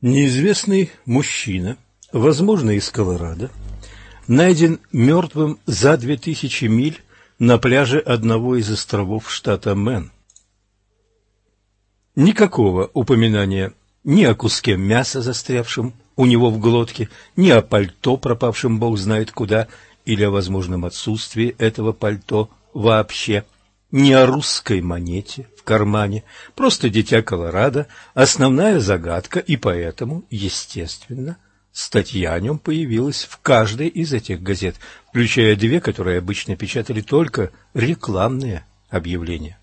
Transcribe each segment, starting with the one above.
Неизвестный мужчина, возможно, из Колорадо, найден мертвым за две тысячи миль на пляже одного из островов штата Мэн. Никакого упоминания ни о куске мяса, застрявшем у него в глотке, ни о пальто, пропавшем бог знает куда, или о возможном отсутствии этого пальто вообще – не о русской монете в кармане, просто дитя Колорадо, основная загадка, и поэтому, естественно, статья о нем появилась в каждой из этих газет, включая две, которые обычно печатали только рекламные объявления.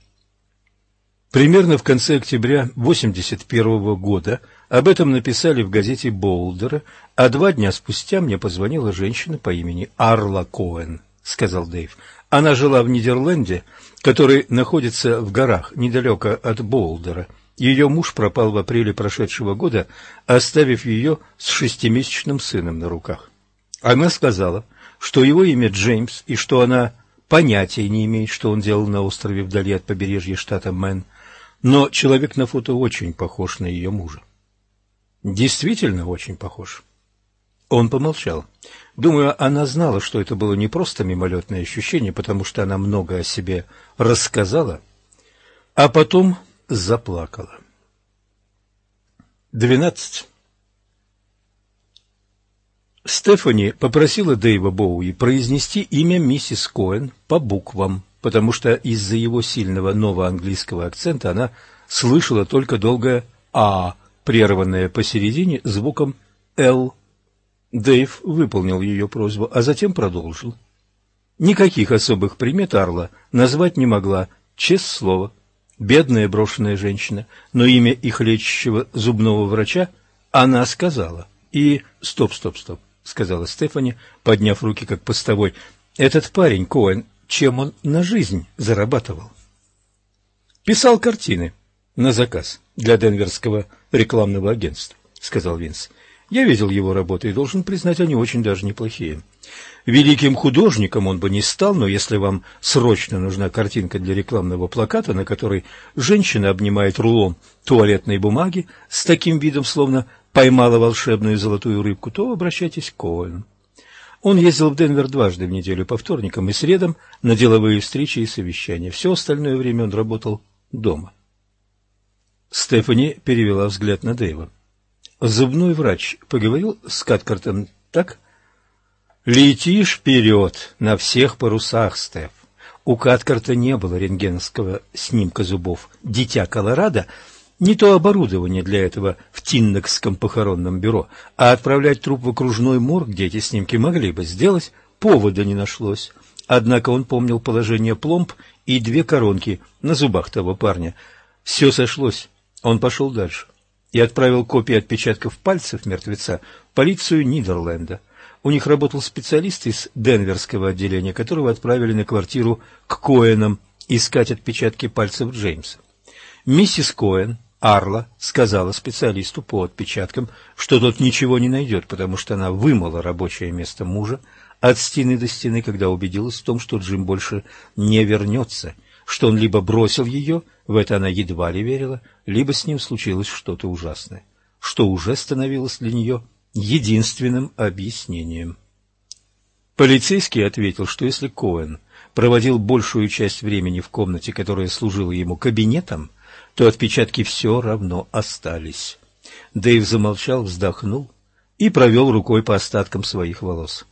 Примерно в конце октября 1981 года об этом написали в газете «Болдера», а два дня спустя мне позвонила женщина по имени Арла Коэн, сказал Дэйв. Она жила в Нидерленде, который находится в горах недалеко от Болдера. Ее муж пропал в апреле прошедшего года, оставив ее с шестимесячным сыном на руках. Она сказала, что его имя Джеймс и что она понятия не имеет, что он делал на острове вдали от побережья штата Мэн, но человек на фото очень похож на ее мужа. Действительно очень похож. Он помолчал. Думаю, она знала, что это было не просто мимолетное ощущение, потому что она много о себе рассказала, а потом заплакала. Двенадцать. Стефани попросила Дэйва Боуи произнести имя миссис Коэн по буквам, потому что из-за его сильного новоанглийского акцента она слышала только долгое «а», прерванное посередине звуком «л». Дэйв выполнил ее просьбу, а затем продолжил. Никаких особых примет Арла назвать не могла, честное слово. Бедная брошенная женщина, но имя их лечащего зубного врача она сказала. И... Стоп, стоп, стоп, сказала Стефани, подняв руки как постовой. Этот парень, Коэн, чем он на жизнь зарабатывал? Писал картины на заказ для Денверского рекламного агентства, сказал Винс. Я видел его работы и должен признать, они очень даже неплохие. Великим художником он бы не стал, но если вам срочно нужна картинка для рекламного плаката, на которой женщина обнимает рулон туалетной бумаги с таким видом, словно поймала волшебную золотую рыбку, то обращайтесь к Коэну. Он ездил в Денвер дважды в неделю по вторникам и средам на деловые встречи и совещания. Все остальное время он работал дома. Стефани перевела взгляд на Дэйва. Зубной врач поговорил с Каткартом так? Летишь вперед на всех парусах, Стеф. У Каткарта не было рентгеновского снимка зубов. Дитя Колорадо не то оборудование для этого в Тиннокском похоронном бюро, а отправлять труп в окружной морг, где эти снимки могли бы сделать, повода не нашлось. Однако он помнил положение пломб и две коронки на зубах того парня. Все сошлось. Он пошел дальше и отправил копии отпечатков пальцев мертвеца в полицию Нидерленда. У них работал специалист из Денверского отделения, которого отправили на квартиру к Коэнам искать отпечатки пальцев Джеймса. Миссис Коэн, Арла, сказала специалисту по отпечаткам, что тот ничего не найдет, потому что она вымыла рабочее место мужа от стены до стены, когда убедилась в том, что Джим больше не вернется, что он либо бросил ее, в это она едва ли верила, либо с ним случилось что-то ужасное, что уже становилось для нее единственным объяснением. Полицейский ответил, что если Коэн проводил большую часть времени в комнате, которая служила ему кабинетом, то отпечатки все равно остались. Дэйв замолчал, вздохнул и провел рукой по остаткам своих волос.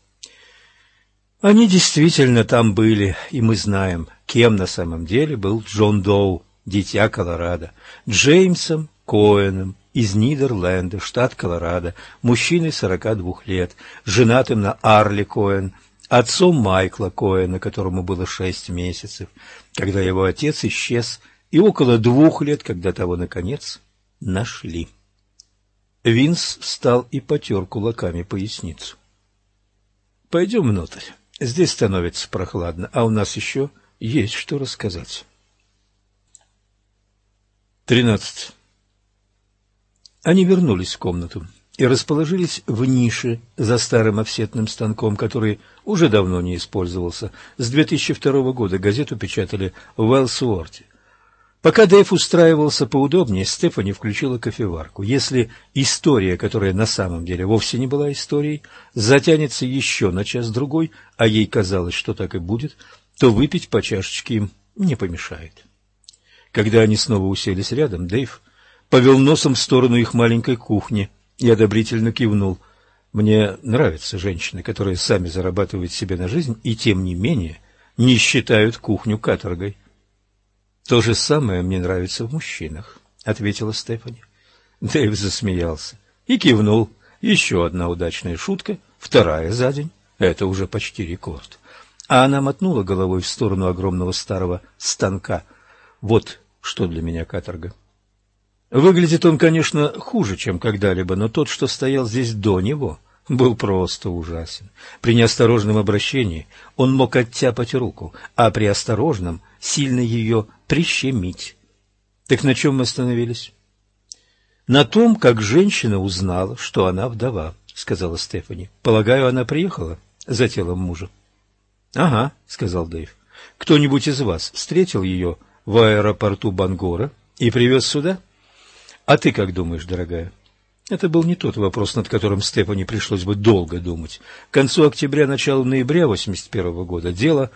Они действительно там были, и мы знаем, кем на самом деле был Джон Доу, дитя Колорадо, Джеймсом Коэном из Нидерленда, штат Колорадо, мужчиной 42 лет, женатым на Арли Коэн, отцом Майкла Коэна, которому было шесть месяцев, когда его отец исчез, и около двух лет, когда того, наконец, нашли. Винс встал и потер кулаками поясницу. — Пойдем внутрь. Здесь становится прохладно, а у нас еще есть что рассказать. Тринадцать. Они вернулись в комнату и расположились в нише за старым офсетным станком, который уже давно не использовался. С 2002 года газету печатали в Элсуорте. Пока Дэйв устраивался поудобнее, Стефани включила кофеварку. Если история, которая на самом деле вовсе не была историей, затянется еще на час-другой, а ей казалось, что так и будет, то выпить по чашечке им не помешает. Когда они снова уселись рядом, Дэйв повел носом в сторону их маленькой кухни и одобрительно кивнул. «Мне нравятся женщины, которые сами зарабатывают себе на жизнь и, тем не менее, не считают кухню каторгой». То же самое мне нравится в мужчинах, ответила Стефани. Дэйв засмеялся и кивнул. Еще одна удачная шутка, вторая за день. Это уже почти рекорд. А она мотнула головой в сторону огромного старого станка. Вот что для меня каторга. Выглядит он, конечно, хуже, чем когда-либо, но тот, что стоял здесь до него, был просто ужасен. При неосторожном обращении он мог оттяпать руку, а при осторожном сильно ее прищемить. Так на чем мы остановились? На том, как женщина узнала, что она вдова, сказала Стефани. Полагаю, она приехала за телом мужа. Ага, сказал Дэйв. Кто-нибудь из вас встретил ее в аэропорту Бангора и привез сюда? А ты как думаешь, дорогая? Это был не тот вопрос, над которым Стефани пришлось бы долго думать. К концу октября, началу ноября 81 года дело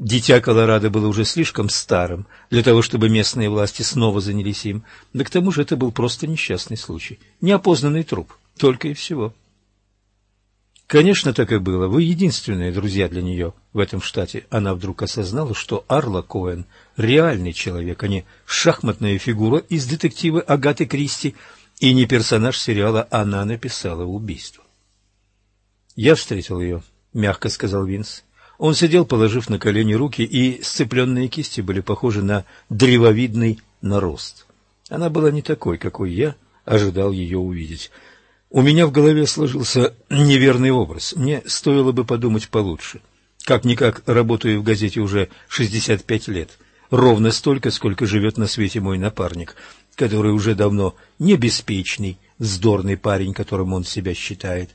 Дитя Колорадо было уже слишком старым для того, чтобы местные власти снова занялись им. Да к тому же это был просто несчастный случай. Неопознанный труп. Только и всего. Конечно, так и было. Вы единственные друзья для нее в этом штате. Она вдруг осознала, что Арла Коэн – реальный человек, а не шахматная фигура из детектива Агаты Кристи и не персонаж сериала «Она написала убийство». «Я встретил ее», – мягко сказал Винс. Он сидел, положив на колени руки, и сцепленные кисти были похожи на древовидный нарост. Она была не такой, какой я ожидал ее увидеть. У меня в голове сложился неверный образ. Мне стоило бы подумать получше. Как-никак работаю в газете уже 65 лет. Ровно столько, сколько живет на свете мой напарник, который уже давно не беспечный, вздорный парень, которым он себя считает,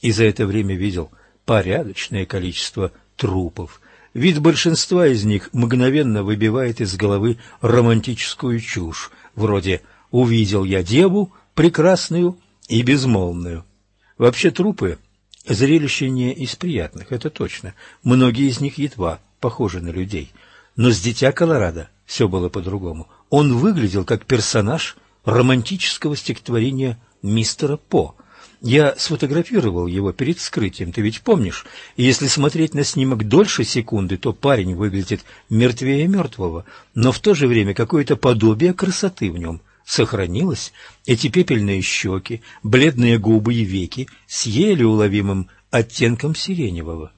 и за это время видел порядочное количество трупов. Вид большинства из них мгновенно выбивает из головы романтическую чушь, вроде «увидел я деву, прекрасную и безмолвную». Вообще трупы – зрелище не из приятных, это точно. Многие из них едва похожи на людей. Но с «Дитя Колорадо» все было по-другому. Он выглядел как персонаж романтического стихотворения мистера По – я сфотографировал его перед вскрытием, ты ведь помнишь? И если смотреть на снимок дольше секунды, то парень выглядит мертвее мертвого, но в то же время какое-то подобие красоты в нем сохранилось. Эти пепельные щеки, бледные губы и веки с еле уловимым оттенком сиреневого.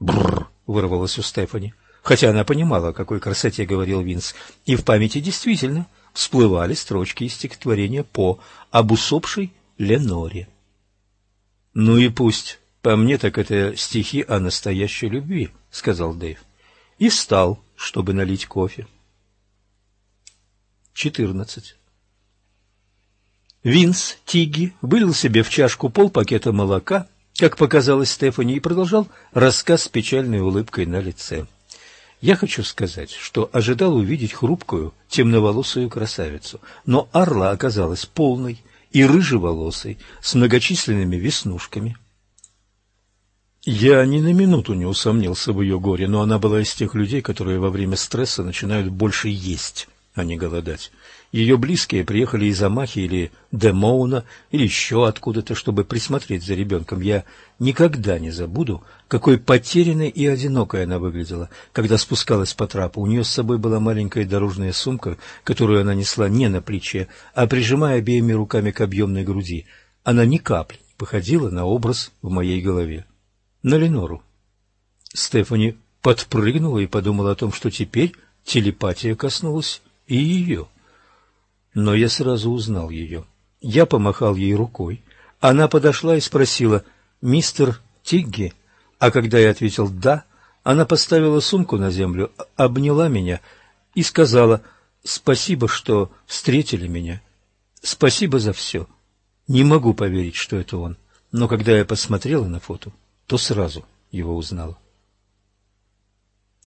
Бррр, вырвалось у Стефани, хотя она понимала, о какой красоте говорил Винс, и в памяти действительно всплывали строчки из стихотворения По об усопшей Леноре. «Ну и пусть. По мне так это стихи о настоящей любви», — сказал Дэйв. И встал, чтобы налить кофе. Четырнадцать. Винс Тигги вылил себе в чашку полпакета молока, как показалось Стефани, и продолжал рассказ с печальной улыбкой на лице. Я хочу сказать, что ожидал увидеть хрупкую, темноволосую красавицу, но Арла оказалась полной, и рыжеволосой, с многочисленными веснушками. Я ни на минуту не усомнился в ее горе, но она была из тех людей, которые во время стресса начинают больше есть, а не голодать. Ее близкие приехали из Амахи или Демоуна, или еще откуда-то, чтобы присмотреть за ребенком. Я никогда не забуду, какой потерянной и одинокой она выглядела, когда спускалась по трапу. У нее с собой была маленькая дорожная сумка, которую она несла не на плече, а прижимая обеими руками к объемной груди. Она ни капли не походила на образ в моей голове. На Ленору. Стефани подпрыгнула и подумала о том, что теперь телепатия коснулась и ее но я сразу узнал ее. Я помахал ей рукой. Она подошла и спросила «Мистер Тигги?» А когда я ответил «да», она поставила сумку на землю, обняла меня и сказала «Спасибо, что встретили меня. Спасибо за все. Не могу поверить, что это он. Но когда я посмотрела на фото, то сразу его узнала.